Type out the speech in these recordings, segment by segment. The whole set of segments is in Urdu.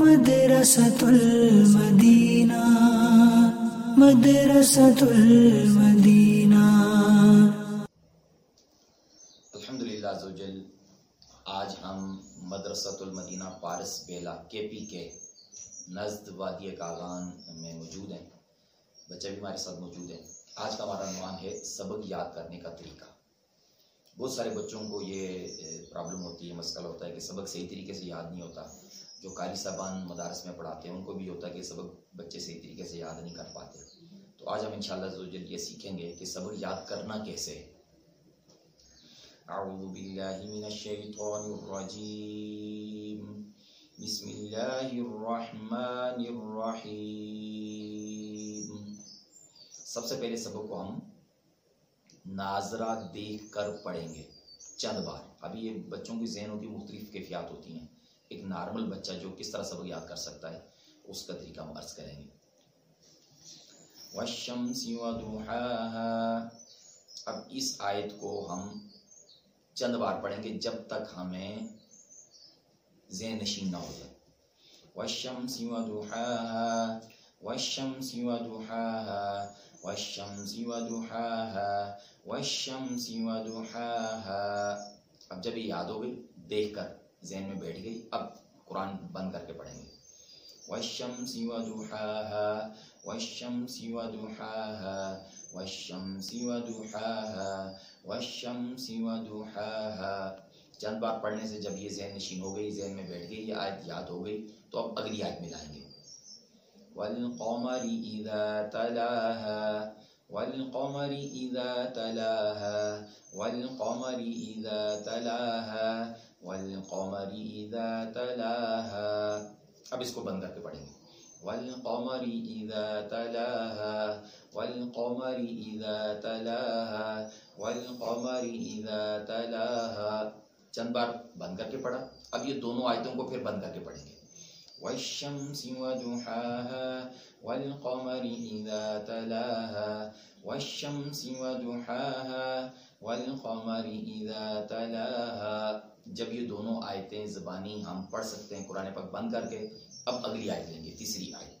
مدرسة المدینہ مدرسة المدینہ۔ الحمد للہ زوجل آج ہم مدرسۃ المدینہ پارس بیلا کے پی کے نزد وادی کاغان میں موجود ہیں۔ بچے بھی ہمارے ساتھ موجود ہیں۔ آج کا ہمارا عنوان ہے سبق یاد کرنے کا طریقہ۔ بہت سارے بچوں کو یہ پرابلم ہوتی ہے، مسئلہ ہوتا ہے کہ سبق صحیح طریقے سے یاد نہیں ہوتا۔ جو قاری صاحبان مدارس میں پڑھاتے ہیں، ان کو بھی ہوتا ہے کہ سبق بچے صحیح طریقے سے یاد نہیں کر پاتے۔ تو آج ہم انشاءاللہ شاء یہ سیکھیں گے کہ سبق یاد کرنا کیسے ہے۔ اعوذ باللہ من الشیطان الرجیم۔ بسم اللہ الرحمن الرحیم۔ سب سے پہلے سبق کو ہم ناظرہ دیکھ کر پڑھیں گے۔ چند بار۔ ابھی یہ بچوں کی ذہنوں کی مختلف کیفیات ہوتی ہیں۔ ایک نارمل بچہ جو کس طرح سبق یاد کر سکتا ہے، اس کا طریقہ ہم عرض کریں گے۔ اب اس آیت کو ہم چند بار پڑھیں گے جب تک ہمیں ذہن نشین نہ ہو جائے۔ والشمس ودحاها والشمس ودحاها والشمس ودحاها والشمس ودحاها اب جب یہ یاد ہو گئی، دیکھ کر ذہن میں بیٹھ گئی، اب قرآن بند کر کے پڑھیں گے۔ وَالشَّمْسِ وَدُحَاهَا وَالشَّمْسِ وَدُحَاهَا وَالشَّمْسِ وَدُحَاهَا وَالشَّمْسِ وَدُحَاهَا چند بار پڑھنے سے جب یہ ذہن نشین ہو گئی، ذہن میں بیٹھ گئی، یہ آیت یاد ہو گئی، تو اب اگلی آیت میں لائیں گے۔ وَالْقَمَرِ إِذَا تَلَاهَا، وَالْقَمَرِ إِذَا تَلَاهَا، وَالْقَمَرِ إِذَا تَلَاهَا۔ والقمر اذا تلاها۔ اب اس کو بند کر کے پڑھیں گے۔ والقمر اذا تلاها۔ والقمر اذا تلاها۔ والقمر اذا تلاها۔ چند بار بند کر کے پڑھا۔ اب یہ دونوں آیتوں کو پھر بند کر کے پڑھیں گے۔ والشمس وضحاها۔ والقمر اذا تلاها۔ والشمس وضحاها۔ والقمر اذا تلاها۔ جب یہ دونوں آیتیں زبانی ہم پڑھ سکتے ہیں، قرآن پاک بند کر کے، اب اگلی آیت لیں گے، تیسری آیت۔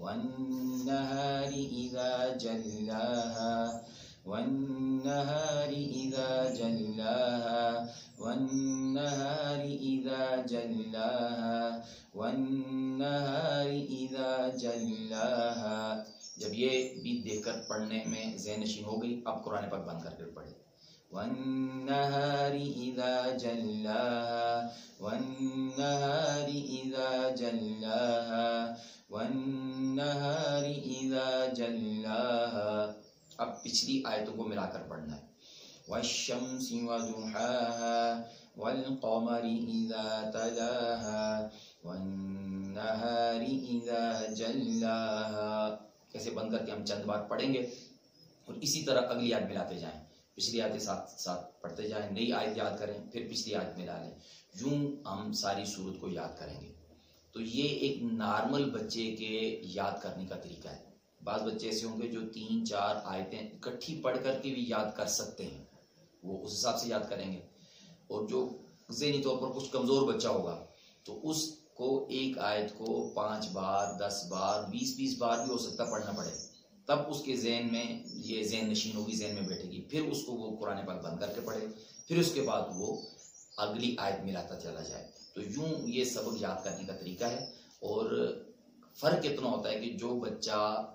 والنهار اذا جلاها، والنهار اذا جلاها، والنهار اذا جلاها، والنهار اذا جلاها۔ جب یہ بھی دیکھ کر پڑھنے میں ذہن نشین ہو گئی، اب قرآن پاک بند کر کے پڑھے والنهار إذا جلاها، والنهار إذا جلاها، والنهار إذا جلاها۔ اب پچھلی آیتوں کو ملا کر پڑھنا ہے۔ والشمس وضحاها، والقمر إذا تلاها، والنهار إذا جلاها۔ کیسے بند کر کے ہم چند بار پڑھیں گے اور اسی طرح اگلی آیت ملاتے جائیں۔ پچھلی آیتیں ساتھ ساتھ پڑھتے جائیں، نئی آیت یاد کریں، پھر پچھلی آیت میں ڈالیں۔ یوں ہم ساری صورت کو یاد کریں گے۔ تو یہ ایک نارمل بچے کے یاد کرنے کا طریقہ ہے۔ بعض بچے ایسے ہوں گے جو تین چار آیتیں اکٹھی پڑھ کر کے بھی یاد کر سکتے ہیں۔ وہ اس حساب سے یاد کریں گے۔ اور جو ذہنی طور پر کچھ کمزور بچہ ہوگا، تو اس کو ایک آیت کو پانچ بار، دس بار، بیس بیس بار بھی ہو سکتا پڑھنا پڑے۔ تب اس کے ذہن میں یہ ذہن نشین ہوگی، ذہن میں بیٹھے گی۔ پھر اس کو وہ قرآن پاک بند کر کے پڑھے۔ پھر اس کے بعد وہ اگلی آیت ملاتا چلا جائے۔ تو یوں یہ سبق یاد کرنے کا طریقہ ہے۔ اور فرق اتنا ہوتا ہے کہ جو بچہ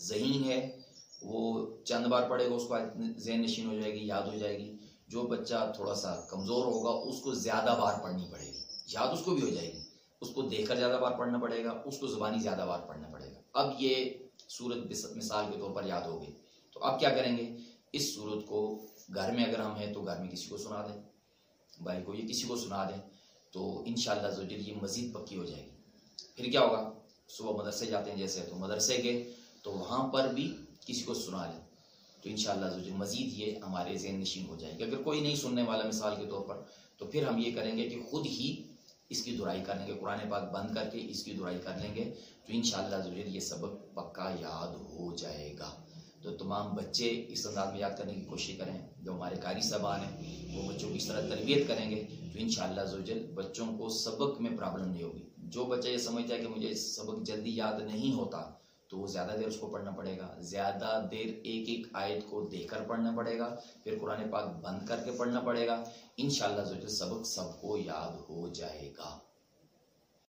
ذہین ہے، وہ چند بار پڑھے گا، اس کو ذہن نشین ہو جائے گی، یاد ہو جائے گی۔ جو بچہ تھوڑا سا کمزور ہوگا، اس کو زیادہ بار پڑھنی پڑے گی۔ یاد اس کو بھی ہو جائے گی۔ اس کو دیکھ کر زیادہ بار پڑھنا پڑے گا، اس کو زبانی زیادہ بار پڑھنا پڑے گا۔ اب یہ صورت مثال کے طور پر یاد ہوگی۔ تو اب کیا کریں گے؟ اس صورت کو گھر میں اگر ہم ہیں تو گھر میں کسی کو سنا دیں۔ بھائی کو یہ کسی کو سنا دیں تو انشاءاللہ شاء اللہ یہ مزید پکی ہو جائے گی۔ پھر کیا ہوگا؟ صبح مدرسے جاتے ہیں جیسے تو مدرسے کے تو وہاں پر بھی کسی کو سنا لیں۔ تو انشاءاللہ شاء اللہ مزید یہ ہمارے ذہن نشین ہو جائے گی۔ اگر کوئی نہیں سننے والا مثال کے طور پر تو پھر ہم یہ کریں گے کہ خود ہی اس کی درائی کر لیں گے قرآن پاک بند کر کے اس کی درائی کر لیں گے تو انشاءاللہ شاء یہ سبق پکا یاد ہو جائے گا۔ تو تمام بچے اس انداز میں یاد کرنے کی کوشش کریں، جو ہمارے قاری صاحبان ہیں، وہ بچوں کی اس طرح تربیت کریں گے تو ان شاء اللہ بچوں کو سبق میں پرابلم نہیں ہوگی۔ جو بچہ یہ سمجھتا ہے کہ مجھے سبق جلدی یاد نہیں ہوتا تو وہ زیادہ دیر اس کو پڑھنا پڑے گا۔ زیادہ دیر ایک ایک آیت کو دیکھ کر پڑھنا پڑے گا، پھر قرآن پاک بند کر کے پڑھنا پڑے گا۔ انشاءاللہ شاء اللہ سبق سب کو یاد ہو جائے گا۔